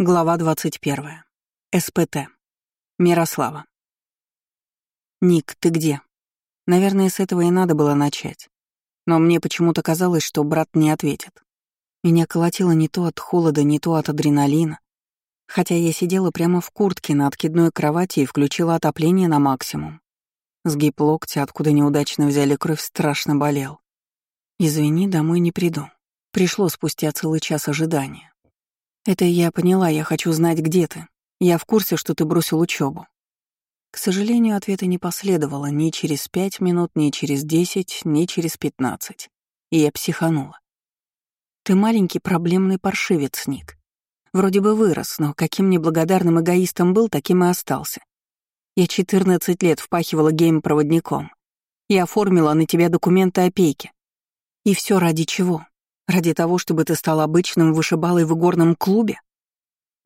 Глава 21. СПТ. Мирослава. «Ник, ты где?» Наверное, с этого и надо было начать. Но мне почему-то казалось, что брат не ответит. Меня колотило не то от холода, не то от адреналина. Хотя я сидела прямо в куртке на откидной кровати и включила отопление на максимум. Сгиб локтя, откуда неудачно взяли кровь, страшно болел. «Извини, домой не приду». Пришло спустя целый час ожидания. Это я поняла, я хочу знать, где ты. Я в курсе, что ты бросил учебу. К сожалению, ответа не последовало ни через пять минут, ни через десять, ни через пятнадцать. И я психанула. Ты маленький проблемный паршивец, Ник. Вроде бы вырос, но каким неблагодарным эгоистом был, таким и остался. Я 14 лет впахивала гейм-проводником. и оформила на тебя документы опеки. И все ради чего? Ради того, чтобы ты стал обычным вышибалой в игорном клубе?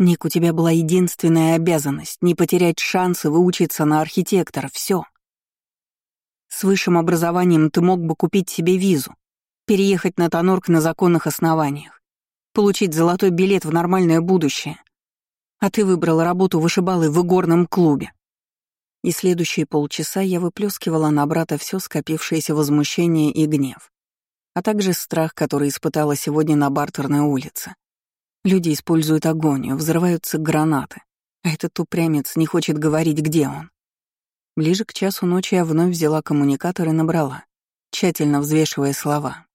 Ник, у тебя была единственная обязанность — не потерять шансы выучиться на архитектора, все. С высшим образованием ты мог бы купить себе визу, переехать на Тонорк на законных основаниях, получить золотой билет в нормальное будущее. А ты выбрал работу вышибалой в игорном клубе. И следующие полчаса я выплескивала на брата все скопившееся возмущение и гнев а также страх, который испытала сегодня на бартерной улице. Люди используют агонию, взрываются гранаты, а этот упрямец не хочет говорить, где он. Ближе к часу ночи я вновь взяла коммуникатор и набрала, тщательно взвешивая слова.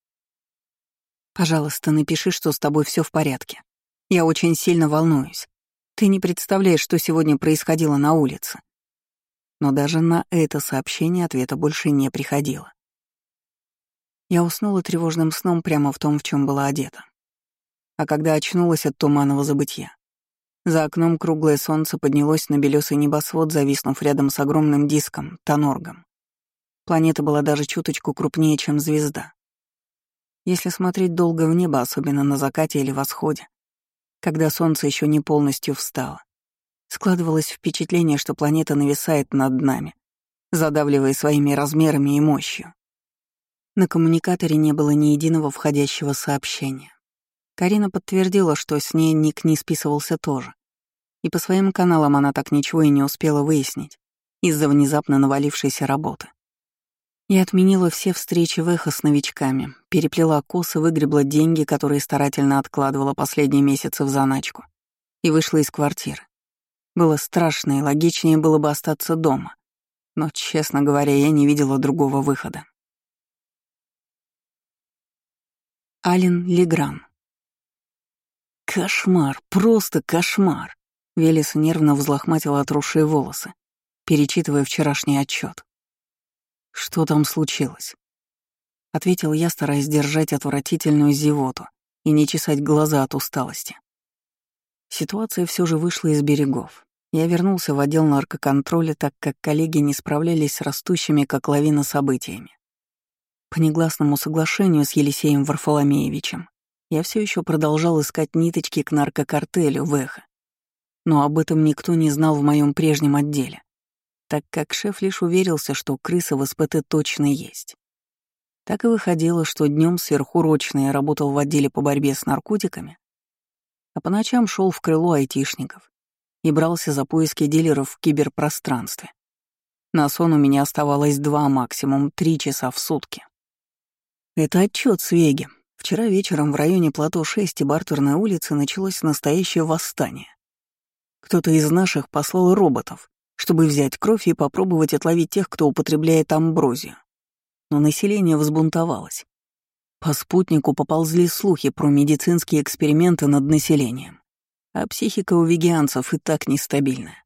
«Пожалуйста, напиши, что с тобой все в порядке. Я очень сильно волнуюсь. Ты не представляешь, что сегодня происходило на улице». Но даже на это сообщение ответа больше не приходило. Я уснула тревожным сном прямо в том, в чем была одета. А когда очнулась от туманного забытья, за окном круглое солнце поднялось на белесый небосвод, зависнув рядом с огромным диском, Тоноргом. Планета была даже чуточку крупнее, чем звезда. Если смотреть долго в небо, особенно на закате или восходе, когда солнце еще не полностью встало, складывалось впечатление, что планета нависает над нами, задавливая своими размерами и мощью. На коммуникаторе не было ни единого входящего сообщения. Карина подтвердила, что с ней ник не списывался тоже. И по своим каналам она так ничего и не успела выяснить из-за внезапно навалившейся работы. Я отменила все встречи в эхо с новичками, переплела косы, выгребла деньги, которые старательно откладывала последние месяцы в заначку, и вышла из квартиры. Было страшно, и логичнее было бы остаться дома. Но, честно говоря, я не видела другого выхода. Ален Легран. Кошмар, просто кошмар. Велес нервно взлохматил отросшие волосы, перечитывая вчерашний отчет. Что там случилось? Ответил я, стараясь держать отвратительную зевоту и не чесать глаза от усталости. Ситуация все же вышла из берегов. Я вернулся в отдел наркоконтроля, так как коллеги не справлялись с растущими как лавина событиями. По негласному соглашению с Елисеем Варфоломеевичем я все еще продолжал искать ниточки к наркокартелю в эхо. Но об этом никто не знал в моем прежнем отделе, так как шеф лишь уверился, что крыса в СПТ точно есть. Так и выходило, что днем сверхурочно я работал в отделе по борьбе с наркотиками, а по ночам шел в крыло айтишников и брался за поиски дилеров в киберпространстве. На сон у меня оставалось два, максимум три часа в сутки. Это отчет Свеги. Вчера вечером в районе плато 6 и Бартерной улицы началось настоящее восстание. Кто-то из наших послал роботов, чтобы взять кровь и попробовать отловить тех, кто употребляет амброзию. Но население взбунтовалось. По спутнику поползли слухи про медицинские эксперименты над населением. А психика у вегианцев и так нестабильная.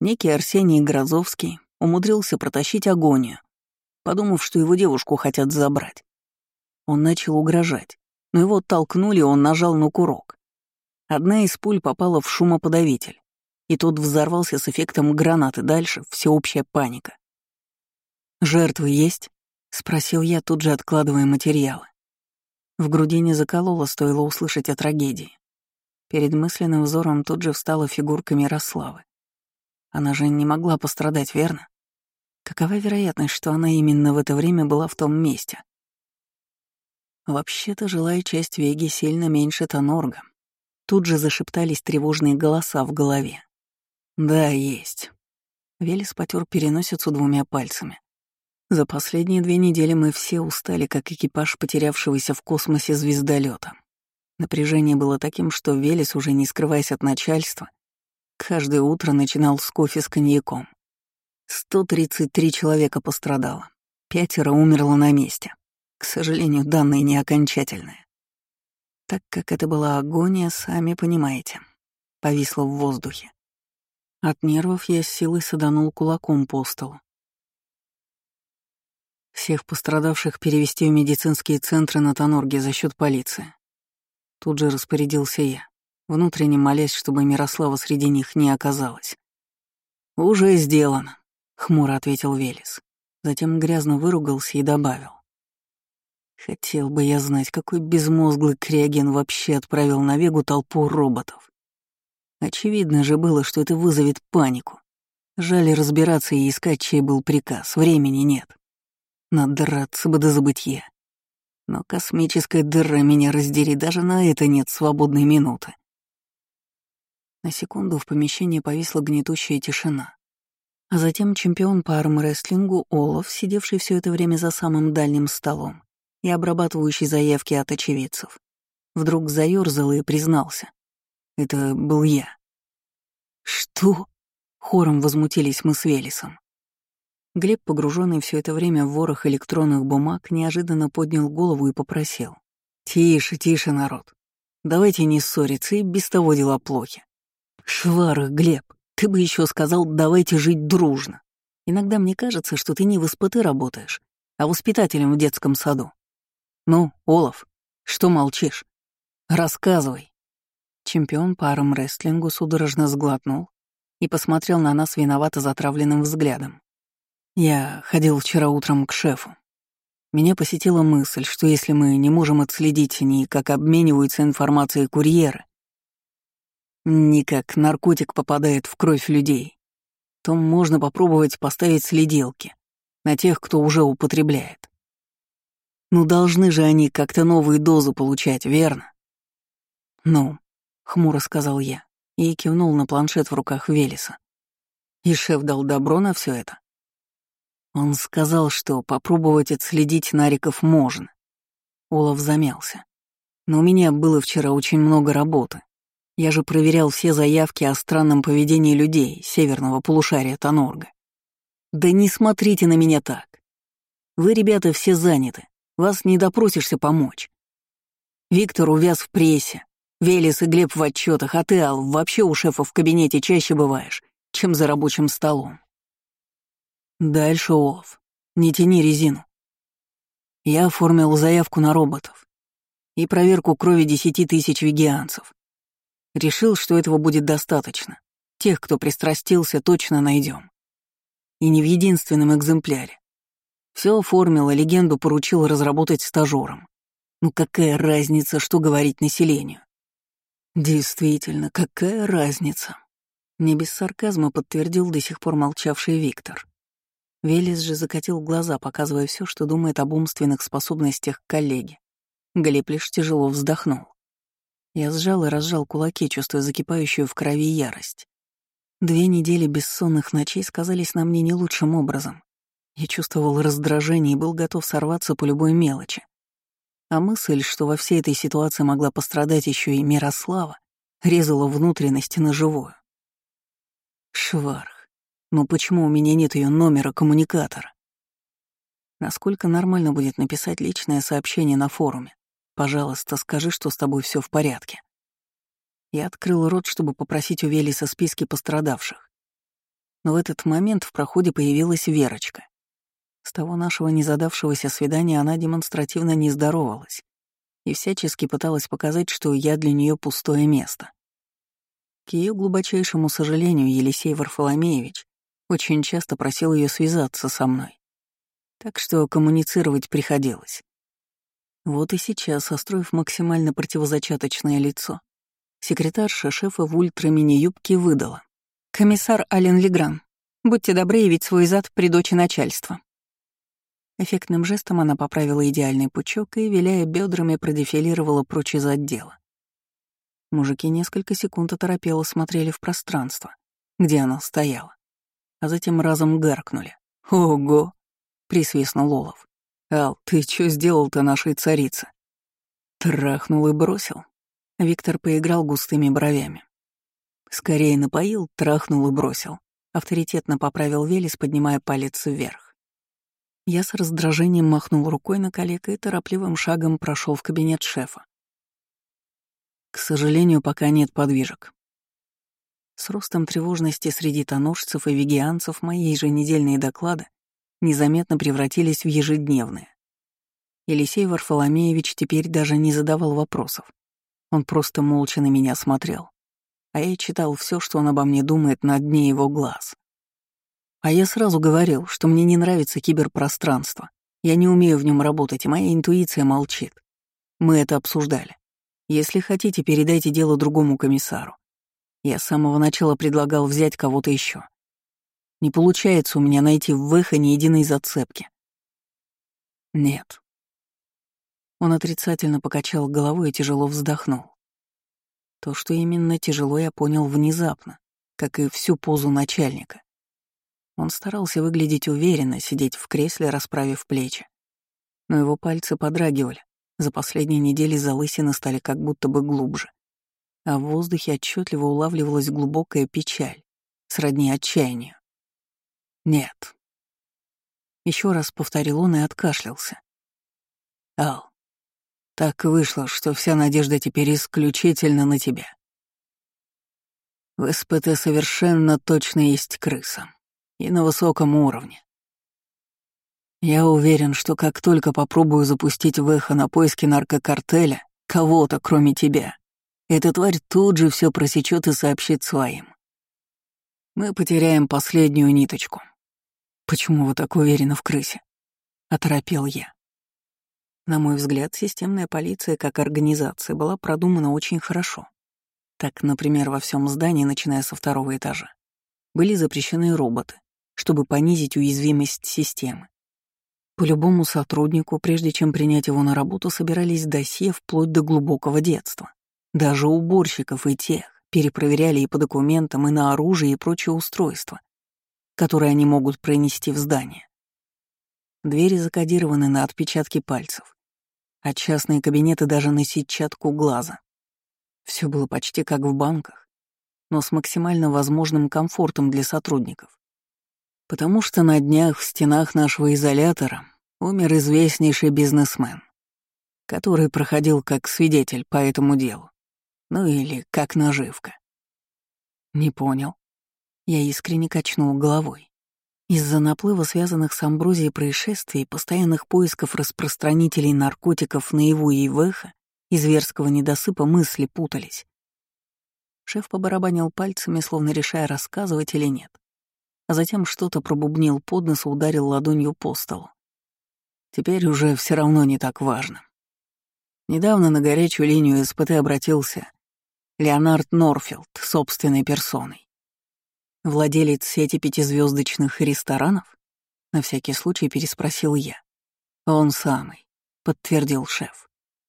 Некий Арсений Грозовский умудрился протащить агонию, подумав, что его девушку хотят забрать. Он начал угрожать, но его толкнули, он нажал на курок. Одна из пуль попала в шумоподавитель, и тот взорвался с эффектом гранаты. Дальше всеобщая паника. «Жертвы есть?» — спросил я, тут же откладывая материалы. В груди не закололо, стоило услышать о трагедии. Перед мысленным взором тут же встала фигурка Мирославы. Она же не могла пострадать, верно? Какова вероятность, что она именно в это время была в том месте? Вообще-то жилая часть Веги сильно меньше Тонорга. Тут же зашептались тревожные голоса в голове. «Да, есть». Велес потер переносицу двумя пальцами. За последние две недели мы все устали, как экипаж потерявшегося в космосе звездолета. Напряжение было таким, что Велес, уже не скрываясь от начальства, каждое утро начинал с кофе с коньяком. 133 человека пострадало, пятеро умерло на месте. К сожалению, данные не окончательные. Так как это была агония, сами понимаете, повисла в воздухе. От нервов я с силой саданул кулаком по столу. Всех пострадавших перевести в медицинские центры на Тонорге за счет полиции. Тут же распорядился я, внутренне молясь, чтобы Мирослава среди них не оказалась. «Уже сделано», — хмуро ответил Велес. Затем грязно выругался и добавил. «Хотел бы я знать, какой безмозглый Криоген вообще отправил на Вегу толпу роботов. Очевидно же было, что это вызовет панику. Жаль разбираться и искать, чей был приказ, времени нет. Надраться бы до забытья. Но космическая дыра меня раздери, даже на это нет свободной минуты. На секунду в помещении повисла гнетущая тишина. А затем чемпион по армрестлингу Олаф, сидевший все это время за самым дальним столом и обрабатывающий заявки от очевидцев, вдруг заёрзал и признался. Это был я. «Что?» — хором возмутились мы с Велесом. Глеб, погруженный все это время в ворох электронных бумаг, неожиданно поднял голову и попросил. «Тише, тише, народ. Давайте не ссориться, и без того дела плохи. Шварах, Глеб, ты бы еще сказал, давайте жить дружно. Иногда мне кажется, что ты не в СПТ работаешь, а воспитателем в детском саду. Ну, Олаф, что молчишь? Рассказывай». Чемпион по армрестлингу судорожно сглотнул и посмотрел на нас виновато затравленным взглядом. Я ходил вчера утром к шефу. Меня посетила мысль, что если мы не можем отследить ни как обмениваются информацией курьеры, ни как наркотик попадает в кровь людей, то можно попробовать поставить следилки на тех, кто уже употребляет. Ну, должны же они как-то новые дозы получать, верно? Ну, хмуро сказал я и кивнул на планшет в руках Велеса. И шеф дал добро на все это. Он сказал, что попробовать отследить нариков можно. Олаф замялся. Но у меня было вчера очень много работы. Я же проверял все заявки о странном поведении людей северного полушария Тонорга. Да не смотрите на меня так. Вы, ребята, все заняты. Вас не допросишься помочь. Виктор увяз в прессе. Велес и Глеб в отчетах, а ты, Ал, вообще у шефа в кабинете чаще бываешь, чем за рабочим столом. Дальше, Олаф. Не тяни резину. Я оформил заявку на роботов и проверку крови десяти тысяч вегианцев. Решил, что этого будет достаточно. Тех, кто пристрастился, точно найдем. И не в единственном экземпляре. Все оформил, легенду поручил разработать стажерам. Ну какая разница, что говорить населению? Действительно, какая разница? Не без сарказма подтвердил до сих пор молчавший Виктор. Велес же закатил глаза, показывая все, что думает об умственных способностях коллеги. Глеб лишь тяжело вздохнул. Я сжал и разжал кулаки, чувствуя закипающую в крови ярость. Две недели бессонных ночей сказались на мне не лучшим образом. Я чувствовал раздражение и был готов сорваться по любой мелочи. А мысль, что во всей этой ситуации могла пострадать еще и Мирослава, резала внутренности на живую. Шварх. Но почему у меня нет ее номера коммуникатора? Насколько нормально будет написать личное сообщение на форуме? Пожалуйста, скажи, что с тобой все в порядке. Я открыл рот, чтобы попросить у Велиса списки пострадавших. Но в этот момент в проходе появилась Верочка. С того нашего незадавшегося свидания она демонстративно не здоровалась и всячески пыталась показать, что я для нее пустое место. К ее глубочайшему сожалению, Елисей Варфоломеевич очень часто просил ее связаться со мной. Так что коммуницировать приходилось. Вот и сейчас, состроив максимально противозачаточное лицо, секретарша шефа в ультра-мини-юбке выдала. «Комиссар Ален Легран, будьте добры явить свой зад при дочи начальства». Эффектным жестом она поправила идеальный пучок и, виляя бедрами, продефилировала прочь из отдела. Мужики несколько секунд оторопело смотрели в пространство, где она стояла, а затем разом гаркнули. «Ого!» — присвистнул Олов. «Ал, ты чё сделал-то нашей царице?» Трахнул и бросил. Виктор поиграл густыми бровями. Скорее напоил, трахнул и бросил. Авторитетно поправил Велес, поднимая палец вверх. Я с раздражением махнул рукой на коллега и торопливым шагом прошел в кабинет шефа. К сожалению, пока нет подвижек. С ростом тревожности среди тоножцев и вегианцев мои еженедельные доклады незаметно превратились в ежедневные. Елисей Варфоломеевич теперь даже не задавал вопросов. Он просто молча на меня смотрел. А я читал все, что он обо мне думает на дне его глаз. А я сразу говорил, что мне не нравится киберпространство. Я не умею в нем работать, и моя интуиция молчит. Мы это обсуждали. Если хотите, передайте дело другому комиссару. Я с самого начала предлагал взять кого-то еще. Не получается у меня найти в Вэха ни единой зацепки. Нет, он отрицательно покачал головой и тяжело вздохнул. То, что именно тяжело, я понял внезапно, как и всю позу начальника. Он старался выглядеть уверенно, сидеть в кресле, расправив плечи. Но его пальцы подрагивали. За последние недели залысины стали как будто бы глубже. А в воздухе отчетливо улавливалась глубокая печаль, сродни отчаянию. «Нет». Еще раз повторил он и откашлялся. «Ал, так вышло, что вся надежда теперь исключительно на тебя. В СПТ совершенно точно есть крыса. И на высоком уровне. Я уверен, что как только попробую запустить в на поиски наркокартеля, кого-то, кроме тебя, эта тварь тут же все просечет и сообщит своим. Мы потеряем последнюю ниточку. Почему вы так уверены в крысе? Оторопел я. На мой взгляд, системная полиция как организация была продумана очень хорошо. Так, например, во всем здании, начиная со второго этажа, были запрещены роботы, чтобы понизить уязвимость системы. По любому сотруднику, прежде чем принять его на работу, собирались досье вплоть до глубокого детства. Даже уборщиков и тех перепроверяли и по документам, и на оружие и прочие устройства, которые они могут пронести в здание. Двери закодированы на отпечатки пальцев а частные кабинеты даже на сетчатку глаза. Все было почти как в банках, но с максимально возможным комфортом для сотрудников. Потому что на днях в стенах нашего изолятора умер известнейший бизнесмен, который проходил как свидетель по этому делу. Ну или как наживка. Не понял. Я искренне качнул головой. Из-за наплыва связанных с амброзией происшествий, постоянных поисков распространителей наркотиков наяву и вэха, и зверского недосыпа мысли путались. Шеф побарабанил пальцами, словно решая, рассказывать или нет. А затем что-то пробубнил под нос и ударил ладонью по столу. Теперь уже все равно не так важно. Недавно на горячую линию СПТ обратился Леонард Норфилд собственной персоной. Владелец сети пятизвездочных ресторанов? На всякий случай переспросил я. Он самый, подтвердил шеф.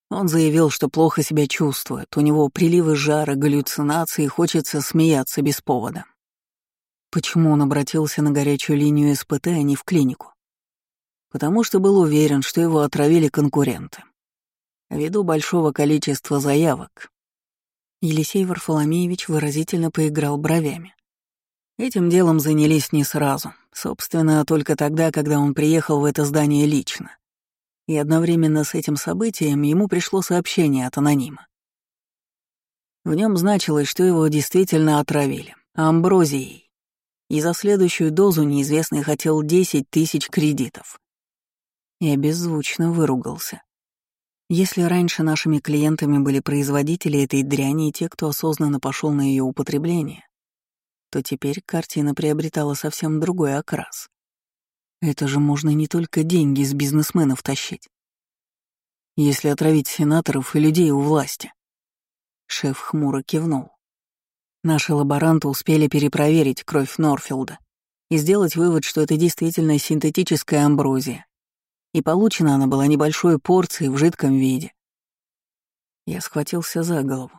Он заявил, что плохо себя чувствует, у него приливы жара, галлюцинации, хочется смеяться без повода. Почему он обратился на горячую линию СПТ, а не в клинику? Потому что был уверен, что его отравили конкуренты. Ввиду большого количества заявок. Елисей Варфоломеевич выразительно поиграл бровями. Этим делом занялись не сразу, собственно, только тогда, когда он приехал в это здание лично. И одновременно с этим событием ему пришло сообщение от анонима. В нем значилось, что его действительно отравили, амброзией. И за следующую дозу неизвестный хотел 10 тысяч кредитов. Я беззвучно выругался. Если раньше нашими клиентами были производители этой дряни и те, кто осознанно пошел на ее употребление, то теперь картина приобретала совсем другой окрас. Это же можно не только деньги с бизнесменов тащить. Если отравить сенаторов и людей у власти. Шеф хмуро кивнул. Наши лаборанты успели перепроверить кровь Норфилда и сделать вывод, что это действительно синтетическая амброзия. И получена она была небольшой порцией в жидком виде. Я схватился за голову.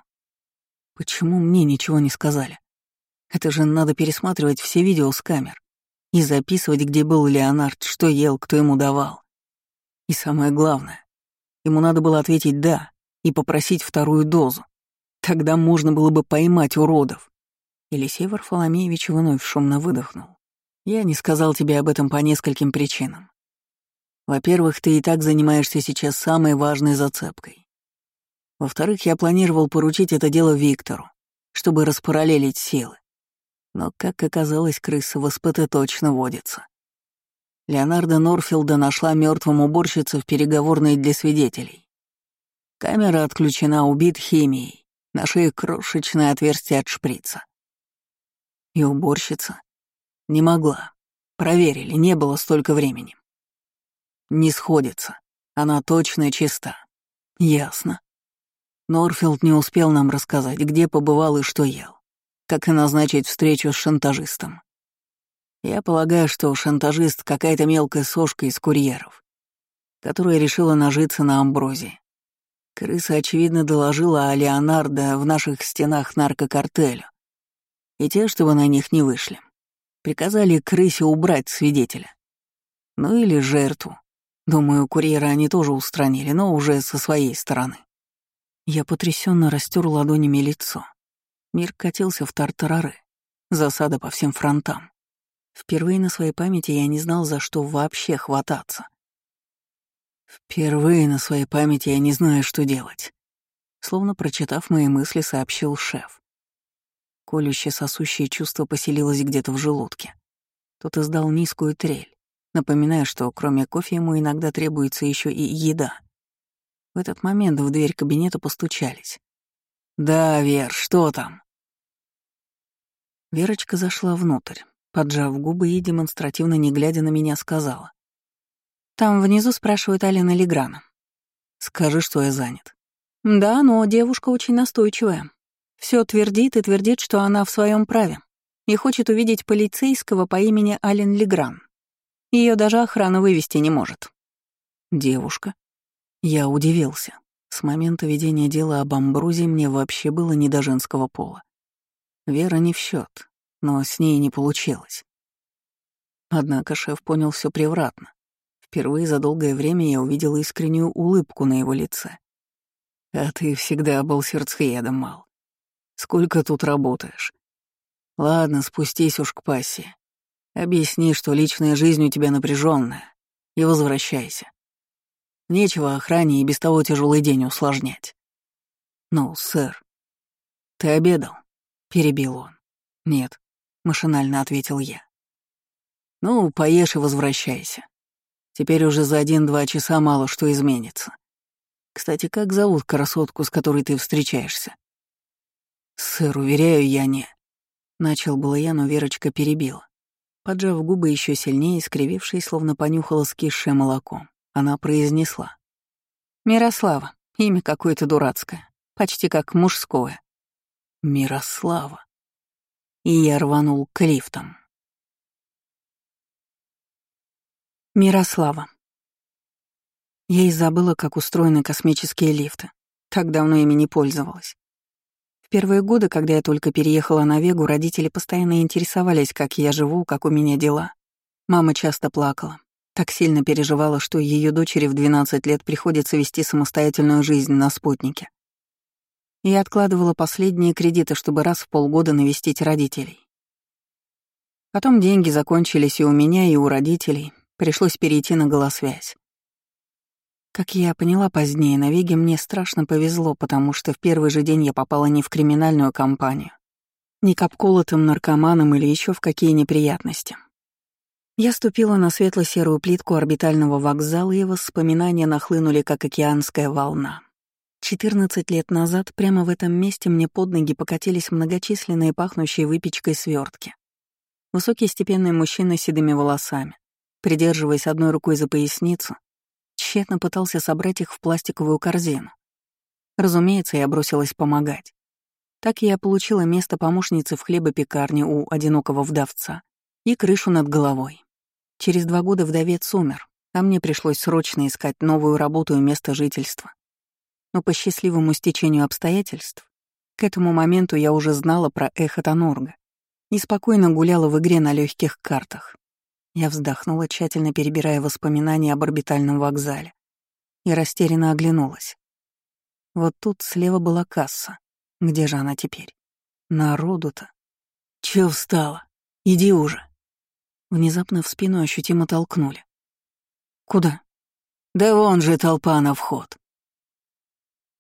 Почему мне ничего не сказали? Это же надо пересматривать все видео с камер и записывать, где был Леонард, что ел, кто ему давал. И самое главное, ему надо было ответить «да» и попросить вторую дозу. Тогда можно было бы поймать уродов. Елисей Варфоломеевич вновь шумно выдохнул. Я не сказал тебе об этом по нескольким причинам. Во-первых, ты и так занимаешься сейчас самой важной зацепкой. Во-вторых, я планировал поручить это дело Виктору, чтобы распараллелить силы. Но, как оказалось, крыса в СПТ точно водится. Леонардо Норфилда нашла мертвым уборщицу в переговорной для свидетелей. Камера отключена, убит химией. На шее крошечное отверстие от шприца. И уборщица не могла. Проверили, не было столько времени. Не сходится. Она точно чиста. Ясно. Норфилд не успел нам рассказать, где побывал и что ел как и назначить встречу с шантажистом. Я полагаю, что шантажист — какая-то мелкая сошка из курьеров, которая решила нажиться на амброзии. Крыса, очевидно, доложила о Леонардо в наших стенах наркокартелю. И те, чтобы на них не вышли, приказали крысе убрать свидетеля. Ну или жертву. Думаю, курьера они тоже устранили, но уже со своей стороны. Я потрясенно растер ладонями лицо. Мир катился в тартарары. Засада по всем фронтам. Впервые на своей памяти я не знал, за что вообще хвататься. Впервые на своей памяти я не знаю, что делать. Словно прочитав мои мысли, сообщил шеф. Колющее сосущее чувство поселилось где-то в желудке. Тот издал низкую трель, напоминая, что кроме кофе ему иногда требуется еще и еда. В этот момент в дверь кабинета постучались. «Да, Вер, что там?» Верочка зашла внутрь, поджав губы и демонстративно не глядя на меня сказала. «Там внизу спрашивают Алина Леграна. Скажи, что я занят». «Да, но девушка очень настойчивая. Все твердит и твердит, что она в своем праве и хочет увидеть полицейского по имени Ален Легран. Ее даже охрана вывести не может». «Девушка?» Я удивился. С момента ведения дела об Амбрузе мне вообще было не до женского пола. Вера не в счет, но с ней не получилось. Однако шеф понял все превратно. Впервые за долгое время я увидел искреннюю улыбку на его лице. «А ты всегда был сердцеедом, Мал. Сколько тут работаешь? Ладно, спустись уж к пассе. Объясни, что личная жизнь у тебя напряженная, и возвращайся. Нечего охране и без того тяжелый день усложнять. Ну, сэр, ты обедал? Перебил он. Нет, машинально ответил я. Ну, поешь и возвращайся. Теперь уже за один-два часа мало что изменится. Кстати, как зовут красотку, с которой ты встречаешься? Сэр, уверяю, я не... Начал было я, но Верочка перебила. Поджав губы еще сильнее, скривившись, словно понюхала скисшее молоко. Она произнесла. «Мирослава. Имя какое-то дурацкое. Почти как мужское». «Мирослава». И я рванул к лифтам. Мирослава. Я и забыла, как устроены космические лифты. Так давно ими не пользовалась. В первые годы, когда я только переехала на Вегу, родители постоянно интересовались, как я живу, как у меня дела. Мама часто плакала. Так сильно переживала, что ее дочери в 12 лет приходится вести самостоятельную жизнь на спутнике. И откладывала последние кредиты, чтобы раз в полгода навестить родителей. Потом деньги закончились и у меня, и у родителей. Пришлось перейти на голосвязь. Как я поняла позднее, на Веге мне страшно повезло, потому что в первый же день я попала не в криминальную компанию, не к обколотым наркоманам или еще в какие неприятности. Я ступила на светло-серую плитку орбитального вокзала, и воспоминания нахлынули, как океанская волна. 14 лет назад прямо в этом месте мне под ноги покатились многочисленные пахнущие выпечкой свертки. Высокий степенный мужчина с седыми волосами, придерживаясь одной рукой за поясницу, тщетно пытался собрать их в пластиковую корзину. Разумеется, я бросилась помогать. Так я получила место помощницы в хлебопекарне у одинокого вдовца и крышу над головой. Через два года вдовец умер, а мне пришлось срочно искать новую работу и место жительства. Но по счастливому стечению обстоятельств К этому моменту я уже знала про эхо Тонорга и спокойно гуляла в игре на легких картах. Я вздохнула, тщательно перебирая воспоминания об орбитальном вокзале, и растерянно оглянулась. Вот тут слева была касса. Где же она теперь? Народу-то. Чё встала? Иди уже. Внезапно в спину ощутимо толкнули. Куда? Да вон же толпа на вход.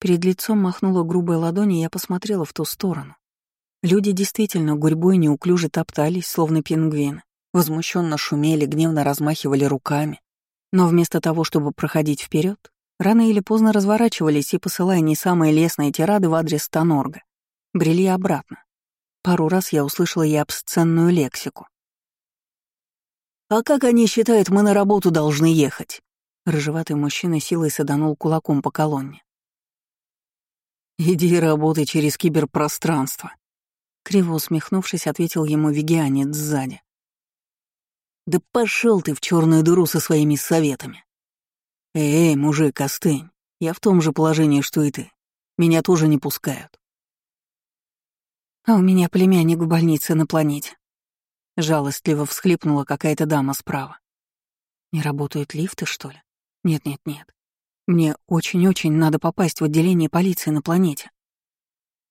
Перед лицом махнула грубая ладонь, и я посмотрела в ту сторону. Люди действительно гурьбой неуклюже топтались, словно пингвины, возмущенно шумели, гневно размахивали руками. Но вместо того, чтобы проходить вперед, рано или поздно разворачивались и, посылая не самые лестные тирады в адрес Тонорга, брели обратно. Пару раз я услышала и обсценную лексику. «А как они считают, мы на работу должны ехать?» Рыжеватый мужчина силой саданул кулаком по колонне. «Иди работай через киберпространство», — криво усмехнувшись, ответил ему вегианец сзади. «Да пошел ты в черную дыру со своими советами!» «Эй, мужик, остынь, я в том же положении, что и ты. Меня тоже не пускают». «А у меня племянник в больнице на планете», — жалостливо всхлипнула какая-то дама справа. «Не работают лифты, что ли? Нет-нет-нет. Мне очень-очень надо попасть в отделение полиции на планете.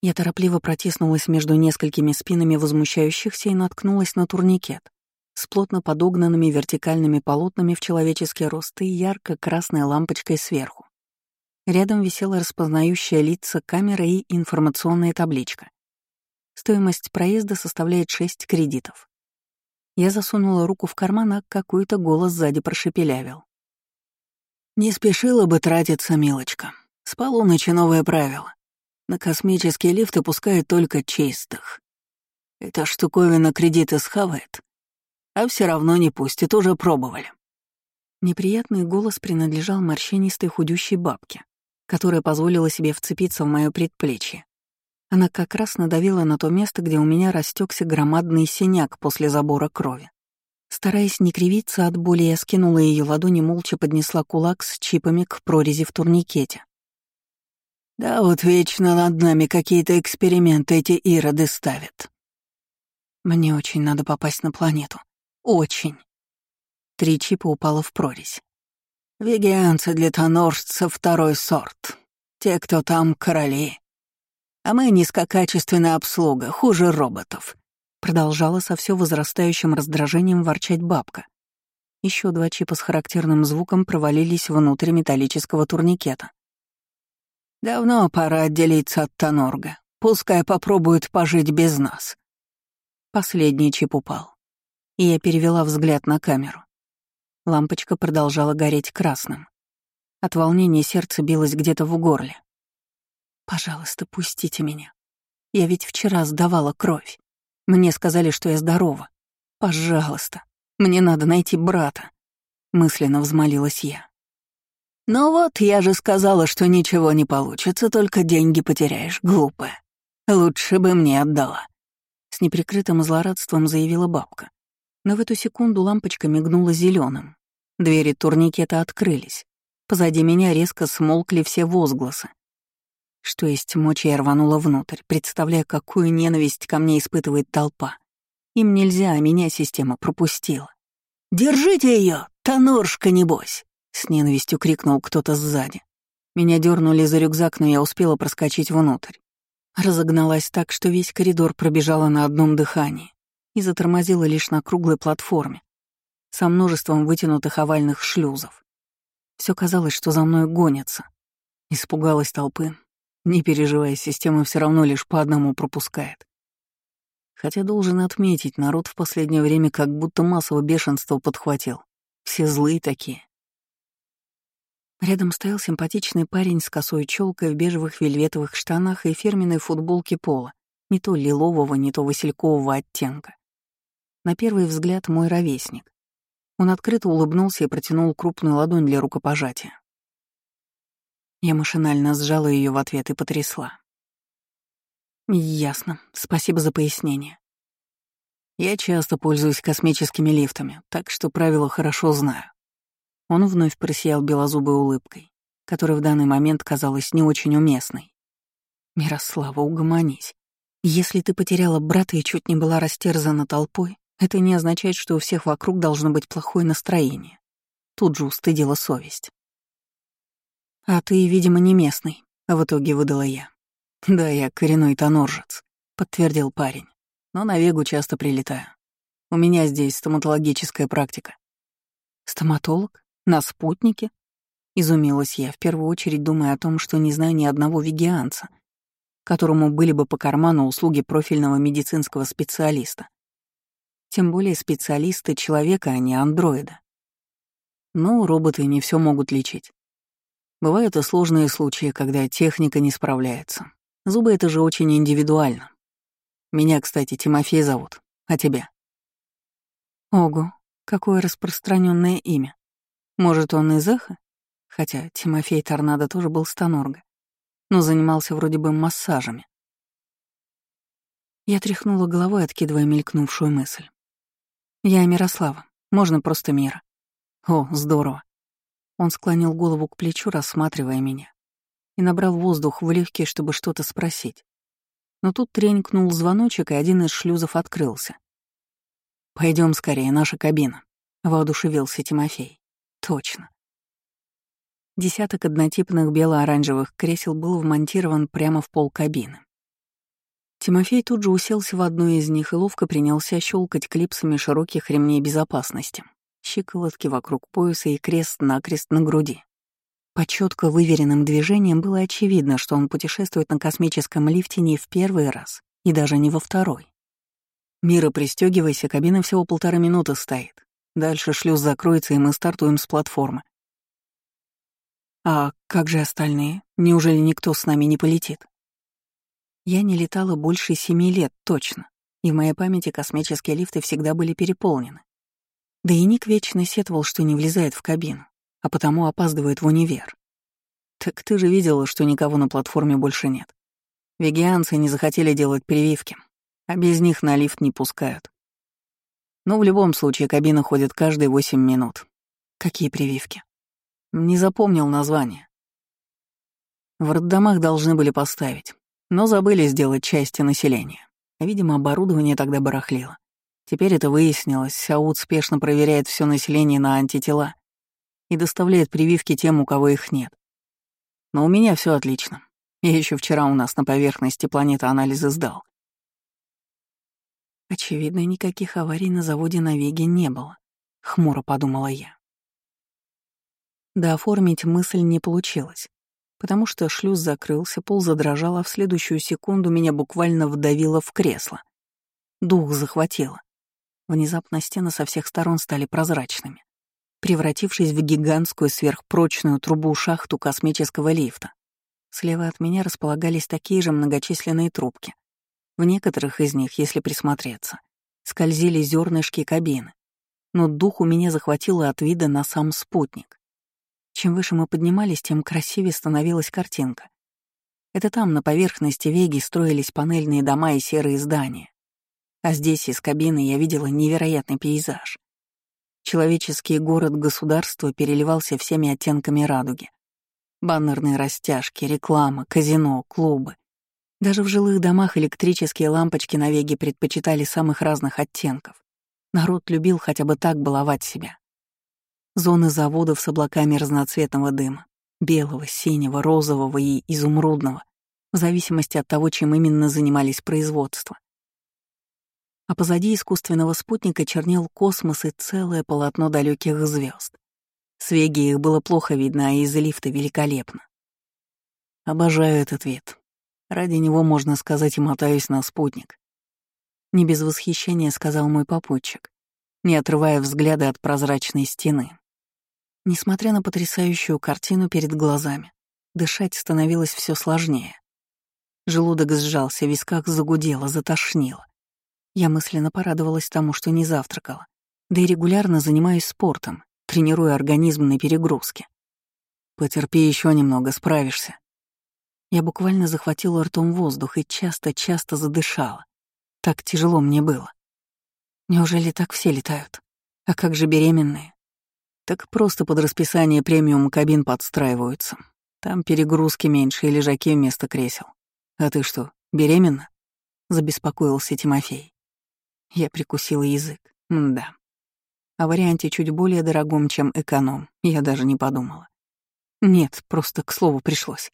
Я торопливо протиснулась между несколькими спинами возмущающихся и наткнулась на турникет с плотно подогнанными вертикальными полотнами в человеческий рост и ярко-красной лампочкой сверху. Рядом висела распознающая лица камера и информационная табличка. Стоимость проезда составляет 6 кредитов. Я засунула руку в карман, а какой-то голос сзади прошепелявил. Не спешила бы тратиться, милочка. С полуночи новое правило. На космические лифты пускают только чистых. Эта штуковина кредиты схавает, а все равно не пустит, уже пробовали. Неприятный голос принадлежал морщинистой худющей бабке, которая позволила себе вцепиться в мое предплечье. Она как раз надавила на то место, где у меня растекся громадный синяк после забора крови. Стараясь не кривиться от боли, я скинула ее ладони, молча поднесла кулак с чипами к прорези в турникете. «Да вот вечно над нами какие-то эксперименты эти ироды ставят». «Мне очень надо попасть на планету. Очень». Три чипа упало в прорезь. «Вегианцы для тоноржцев второй сорт. Те, кто там короли. А мы низкокачественная обслуга, хуже роботов. Продолжала со все возрастающим раздражением ворчать бабка. Еще два чипа с характерным звуком провалились внутрь металлического турникета. «Давно пора отделиться от Тонорга. Пускай попробуют пожить без нас». Последний чип упал. И я перевела взгляд на камеру. Лампочка продолжала гореть красным. От волнения сердце билось где-то в горле. «Пожалуйста, пустите меня. Я ведь вчера сдавала кровь». Мне сказали, что я здорова. Пожалуйста, мне надо найти брата. Мысленно взмолилась я. «Ну вот, я же сказала, что ничего не получится, только деньги потеряешь, глупая. Лучше бы мне отдала». С неприкрытым злорадством заявила бабка. Но в эту секунду лампочка мигнула зеленым. Двери турникета открылись. Позади меня резко смолкли все возгласы. Что есть мочи, я рванула внутрь, представляя, какую ненависть ко мне испытывает толпа. Им нельзя, а меня система пропустила. «Держите ее, тоноршка, небось!» — с ненавистью крикнул кто-то сзади. Меня дернули за рюкзак, но я успела проскочить внутрь. Разогналась так, что весь коридор пробежала на одном дыхании и затормозила лишь на круглой платформе со множеством вытянутых овальных шлюзов. Все казалось, что за мной гонятся. Испугалась толпы, не переживай, система все равно лишь по одному пропускает. Хотя должен отметить, народ в последнее время как будто массово бешенство подхватил. Все злые такие. Рядом стоял симпатичный парень с косой челкой в бежевых вельветовых штанах и фирменной футболке пола, не то лилового, не то василькового оттенка. На первый взгляд мой ровесник. Он открыто улыбнулся и протянул крупную ладонь для рукопожатия. Я машинально сжала ее в ответ и потрясла. «Ясно. Спасибо за пояснение. Я часто пользуюсь космическими лифтами, так что правила хорошо знаю». Он вновь просиял белозубой улыбкой, которая в данный момент казалась не очень уместной. Мирослава, угомонись. Если ты потеряла брата и чуть не была растерзана толпой, это не означает, что у всех вокруг должно быть плохое настроение. Тут же устыдила совесть. «А ты, видимо, не местный», — в итоге выдала я. «Да, я коренной тоноржец», — подтвердил парень. «Но на Вегу часто прилетаю. У меня здесь стоматологическая практика». «Стоматолог? На спутнике?» Изумилась я, в первую очередь думая о том, что не знаю ни одного вегианца, которому были бы по карману услуги профильного медицинского специалиста. Тем более специалисты человека, а не андроида. Но роботы не все могут лечить. Бывают и сложные случаи, когда техника не справляется. Зубы — это же очень индивидуально. Меня, кстати, Тимофей зовут. А тебя? Ого, какое распространенное имя. Может, он из Эха? Хотя Тимофей Торнадо тоже был станорга но занимался вроде бы массажами. Я тряхнула головой, откидывая мелькнувшую мысль. «Я Мирослава. Можно просто Мира». «О, здорово». Он склонил голову к плечу, рассматривая меня, и набрал воздух в легкие, чтобы что-то спросить. Но тут тренькнул звоночек, и один из шлюзов открылся. Пойдем скорее, наша кабина», — воодушевился Тимофей. «Точно. Десяток однотипных бело-оранжевых кресел был вмонтирован прямо в пол кабины. Тимофей тут же уселся в одну из них и ловко принялся щелкать клипсами широких ремней безопасности, щиколотки вокруг пояса и крест-накрест на груди. По четко выверенным движениям было очевидно, что он путешествует на космическом лифте не в первый раз и даже не во второй. «Мира, пристегивайся, кабина всего полтора минуты стоит. Дальше шлюз закроется, и мы стартуем с платформы», а как же остальные? Неужели никто с нами не полетит? Я не летала больше семи лет, точно, и в моей памяти космические лифты всегда были переполнены. Да и Ник вечно сетовал, что не влезает в кабину, а потому опаздывает в универ. Так ты же видела, что никого на платформе больше нет. Вегианцы не захотели делать прививки, а без них на лифт не пускают. Но в любом случае кабина ходит каждые восемь минут. Какие прививки? Не запомнил название. В роддомах должны были поставить, но забыли сделать части населения. Видимо, оборудование тогда барахлило. Теперь это выяснилось, АУД спешно проверяет все население на антитела и доставляет прививки тем, у кого их нет. Но у меня все отлично. Я еще вчера у нас на поверхности планеты анализы сдал. Очевидно, никаких аварий на заводе на Веге не было, хмуро подумала я. Да оформить мысль не получилось, потому что шлюз закрылся, пол задрожал, а в следующую секунду меня буквально вдавило в кресло. Дух захватило. Внезапно стены со всех сторон стали прозрачными, превратившись в гигантскую сверхпрочную трубу-шахту космического лифта. Слева от меня располагались такие же многочисленные трубки. В некоторых из них, если присмотреться, скользили зернышки кабины. Но дух у меня захватило от вида на сам спутник. Чем выше мы поднимались, тем красивее становилась картинка. Это там, на поверхности Веги, строились панельные дома и серые здания. А здесь, из кабины, я видела невероятный пейзаж. Человеческий город-государство переливался всеми оттенками радуги. Баннерные растяжки, реклама, казино, клубы. Даже в жилых домах электрические лампочки на Веге предпочитали самых разных оттенков. Народ любил хотя бы так баловать себя. Зоны заводов с облаками разноцветного дыма. Белого, синего, розового и изумрудного. В зависимости от того, чем именно занимались производства. А позади искусственного спутника чернел космос и целое полотно далеких звезд. С Веги их было плохо видно, а из лифта великолепно. Обожаю этот вид. Ради него, можно сказать, и мотаюсь на спутник. Не без восхищения сказал мой попутчик, не отрывая взгляда от прозрачной стены. Несмотря на потрясающую картину перед глазами, дышать становилось все сложнее. Желудок сжался, в висках загудело, затошнило. Я мысленно порадовалась тому, что не завтракала, да и регулярно занимаюсь спортом, тренируя организм на перегрузке. Потерпи еще немного, справишься. Я буквально захватила ртом воздух и часто-часто задышала. Так тяжело мне было. Неужели так все летают? А как же беременные? Так просто под расписание премиум кабин подстраиваются. Там перегрузки меньше и лежаки вместо кресел. «А ты что, беременна?» — забеспокоился Тимофей. Я прикусила язык. М да. О варианте чуть более дорогом, чем эконом, я даже не подумала. Нет, просто к слову пришлось.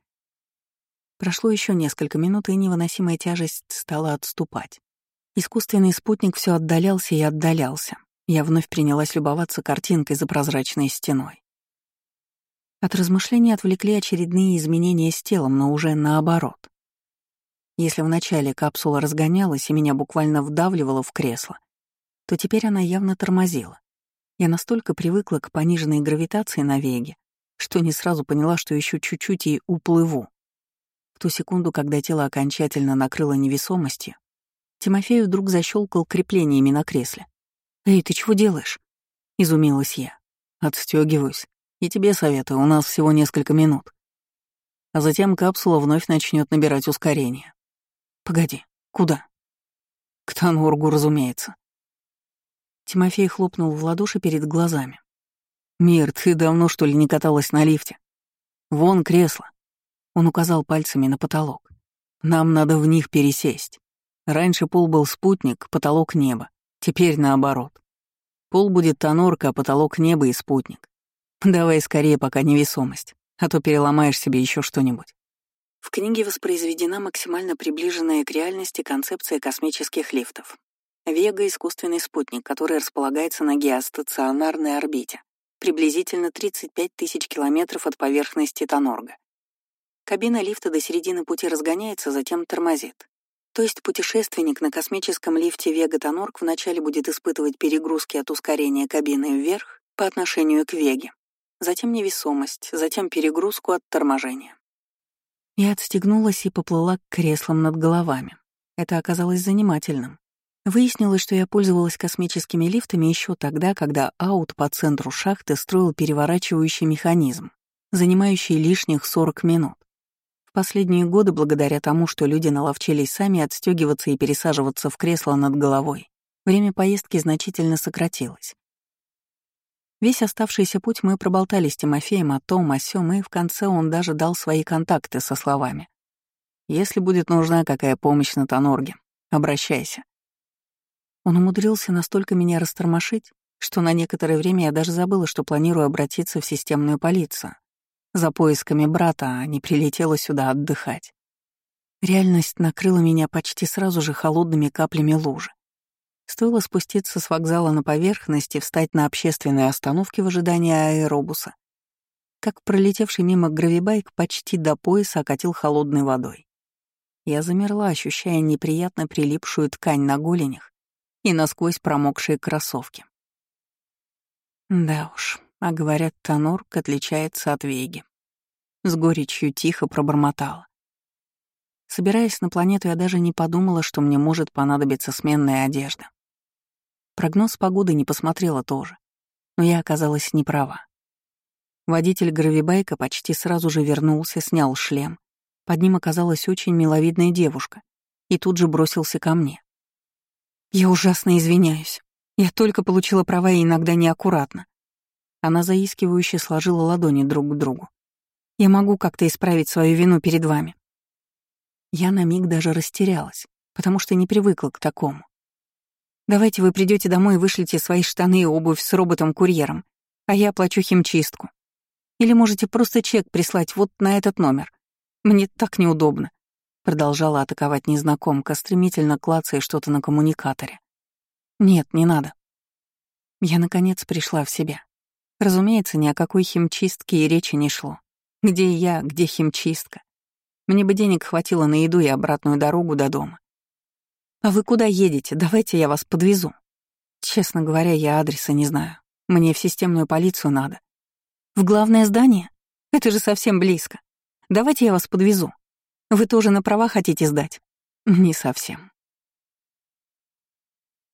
Прошло еще несколько минут, и невыносимая тяжесть стала отступать. Искусственный спутник все отдалялся и отдалялся. Я вновь принялась любоваться картинкой за прозрачной стеной. От размышлений отвлекли очередные изменения с телом, но уже наоборот. Если вначале капсула разгонялась и меня буквально вдавливала в кресло, то теперь она явно тормозила. Я настолько привыкла к пониженной гравитации на Веге, что не сразу поняла, что еще чуть-чуть и уплыву. В ту секунду, когда тело окончательно накрыло невесомостью, Тимофей вдруг защелкал креплениями на кресле. «Эй, ты чего делаешь?» — изумилась я. «Отстегиваюсь. И тебе советую, у нас всего несколько минут». А затем капсула вновь начнет набирать ускорение. «Погоди, куда?» «К Танургу, разумеется». Тимофей хлопнул в ладоши перед глазами. «Мир, ты давно, что ли, не каталась на лифте? Вон кресло». Он указал пальцами на потолок. «Нам надо в них пересесть. Раньше пол был спутник, потолок — небо. Теперь наоборот. Пол будет тонорка, а потолок — небо и спутник. Давай скорее, пока невесомость, а то переломаешь себе еще что-нибудь». В книге воспроизведена максимально приближенная к реальности концепция космических лифтов. Вега — искусственный спутник, который располагается на геостационарной орбите, приблизительно 35 тысяч километров от поверхности Тонорга. Кабина лифта до середины пути разгоняется, затем тормозит. То есть путешественник на космическом лифте Вега-Тонорг вначале будет испытывать перегрузки от ускорения кабины вверх по отношению к Веге, затем невесомость, затем перегрузку от торможения. Я отстегнулась и поплыла к креслам над головами. Это оказалось занимательным. Выяснилось, что я пользовалась космическими лифтами еще тогда, когда аут по центру шахты строил переворачивающий механизм, занимающий лишних 40 минут. Последние годы, благодаря тому, что люди наловчились сами отстегиваться и пересаживаться в кресло над головой, время поездки значительно сократилось. Весь оставшийся путь мы проболтали с Тимофеем о том, о сём, и в конце он даже дал свои контакты со словами. «Если будет нужна какая помощь на Тонорге, обращайся». Он умудрился настолько меня растормошить, что на некоторое время я даже забыла, что планирую обратиться в системную полицию за поисками брата, а не прилетела сюда отдыхать. Реальность накрыла меня почти сразу же холодными каплями лужи. Стоило спуститься с вокзала на поверхность и встать на общественной остановке в ожидании аэробуса, как пролетевший мимо гравибайк почти до пояса окатил холодной водой. Я замерла, ощущая неприятно прилипшую ткань на голенях и насквозь промокшие кроссовки. Да уж, а говорят, Тонорк отличается от Веги. С горечью тихо пробормотала. Собираясь на планету, я даже не подумала, что мне может понадобиться сменная одежда. Прогноз погоды не посмотрела тоже, но я оказалась не права. Водитель гравибайка почти сразу же вернулся, снял шлем. Под ним оказалась очень миловидная девушка и тут же бросился ко мне. «Я ужасно извиняюсь. Я только получила права и иногда неаккуратно». Она заискивающе сложила ладони друг к другу. «Я могу как-то исправить свою вину перед вами». Я на миг даже растерялась, потому что не привыкла к такому. Давайте вы придете домой и вышлите свои штаны и обувь с роботом-курьером, а я оплачу химчистку. Или можете просто чек прислать вот на этот номер. Мне так неудобно. Продолжала атаковать незнакомка, стремительно клацая что-то на коммуникаторе. Нет, не надо. Я, наконец, пришла в себя. Разумеется, ни о какой химчистке и речи не шло. Где я, где химчистка? Мне бы денег хватило на еду и обратную дорогу до дома. «А вы куда едете? Давайте я вас подвезу». Честно говоря, я адреса не знаю. Мне в системную полицию надо. В главное здание? Это же совсем близко. Давайте я вас подвезу. Вы тоже на права хотите сдать? Не совсем.